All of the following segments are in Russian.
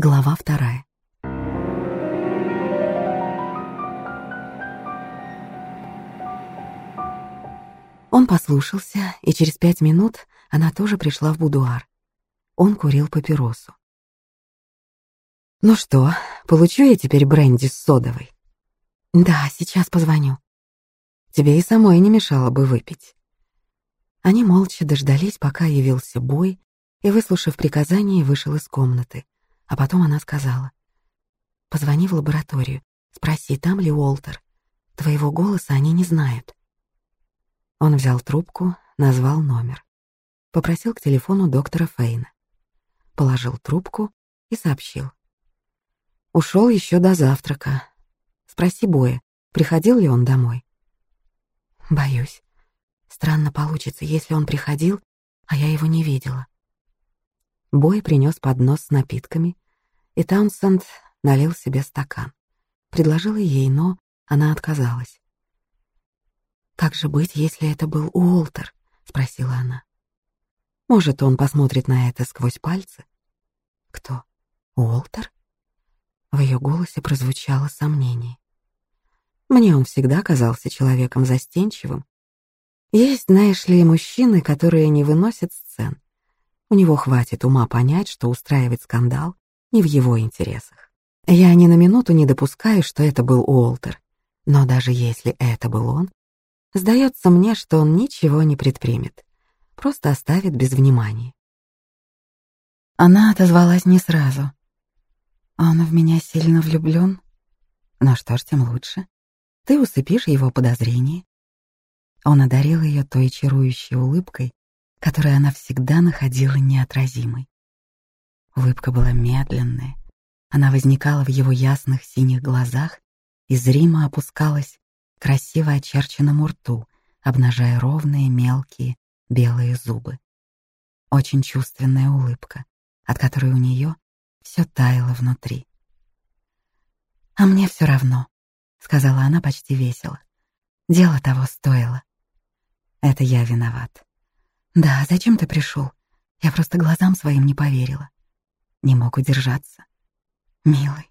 Глава вторая. Он послушался, и через пять минут она тоже пришла в будуар. Он курил папиросу. «Ну что, получу я теперь бренди с содовой?» «Да, сейчас позвоню». «Тебе и самой не мешало бы выпить». Они молча дождались, пока явился бой, и, выслушав приказание, вышел из комнаты. А потом она сказала. «Позвони в лабораторию, спроси, там ли Уолтер. Твоего голоса они не знают». Он взял трубку, назвал номер. Попросил к телефону доктора Фейна. Положил трубку и сообщил. Ушел еще до завтрака. Спроси Боя, приходил ли он домой. Боюсь. Странно получится, если он приходил, а я его не видела. Бой принес поднос с напитками, и Таунсенд налил себе стакан. Предложил ей, но она отказалась. «Как же быть, если это был Уолтер?» — спросила она. «Может, он посмотрит на это сквозь пальцы?» «Кто? Уолтер?» В ее голосе прозвучало сомнение. Мне он всегда казался человеком застенчивым. Есть, знаешь ли, мужчины, которые не выносят сцен. У него хватит ума понять, что устраивать скандал не в его интересах. Я ни на минуту не допускаю, что это был Уолтер. Но даже если это был он, сдается мне, что он ничего не предпримет, просто оставит без внимания. Она отозвалась не сразу. Он в меня сильно влюблен. Ну что ж, тем лучше. Ты усыпишь его подозрения. Он одарил ее той чарующей улыбкой, которую она всегда находила неотразимой. Улыбка была медленная, она возникала в его ясных синих глазах и зримо опускалась к красиво очерченному рту, обнажая ровные мелкие белые зубы. Очень чувственная улыбка, от которой у нее все таяло внутри. «А мне все равно», — сказала она почти весело. «Дело того стоило. Это я виноват. «Да, зачем ты пришел? Я просто глазам своим не поверила. Не мог удержаться. Милый».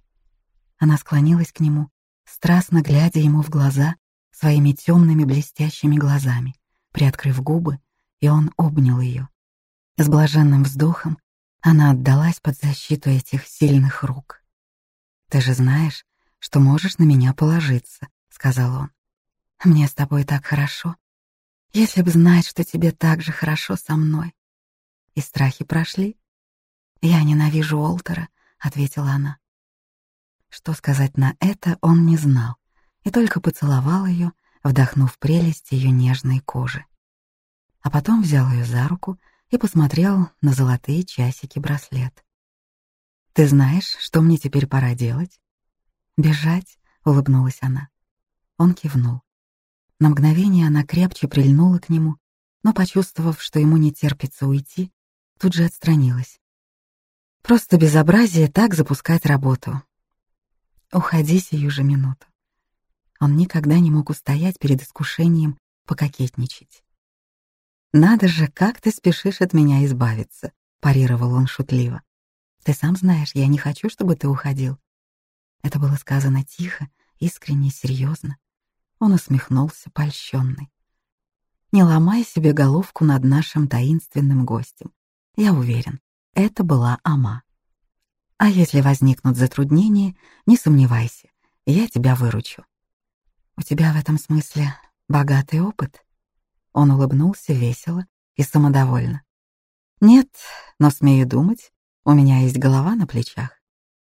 Она склонилась к нему, страстно глядя ему в глаза своими темными блестящими глазами, приоткрыв губы, и он обнял ее. С блаженным вздохом она отдалась под защиту этих сильных рук. «Ты же знаешь, что можешь на меня положиться», — сказал он. «Мне с тобой так хорошо. Если б знать, что тебе так же хорошо со мной. И страхи прошли. Я ненавижу Олтера, ответила она. Что сказать на это, он не знал, и только поцеловал ее, вдохнув прелесть ее нежной кожи. А потом взял ее за руку и посмотрел на золотые часики браслет. «Ты знаешь, что мне теперь пора делать?» «Бежать?» — улыбнулась она. Он кивнул. На мгновение она крепче прильнула к нему, но, почувствовав, что ему не терпится уйти, тут же отстранилась. Просто безобразие так запускать работу. Уходи сию же минуту. Он никогда не мог устоять перед искушением пококетничать. «Надо же, как ты спешишь от меня избавиться», — парировал он шутливо. «Ты сам знаешь, я не хочу, чтобы ты уходил». Это было сказано тихо, искренне, серьезно. Он усмехнулся, польщенный. «Не ломай себе головку над нашим таинственным гостем. Я уверен, это была Ама. А если возникнут затруднения, не сомневайся, я тебя выручу. У тебя в этом смысле богатый опыт?» Он улыбнулся весело и самодовольно. «Нет, но смею думать, у меня есть голова на плечах.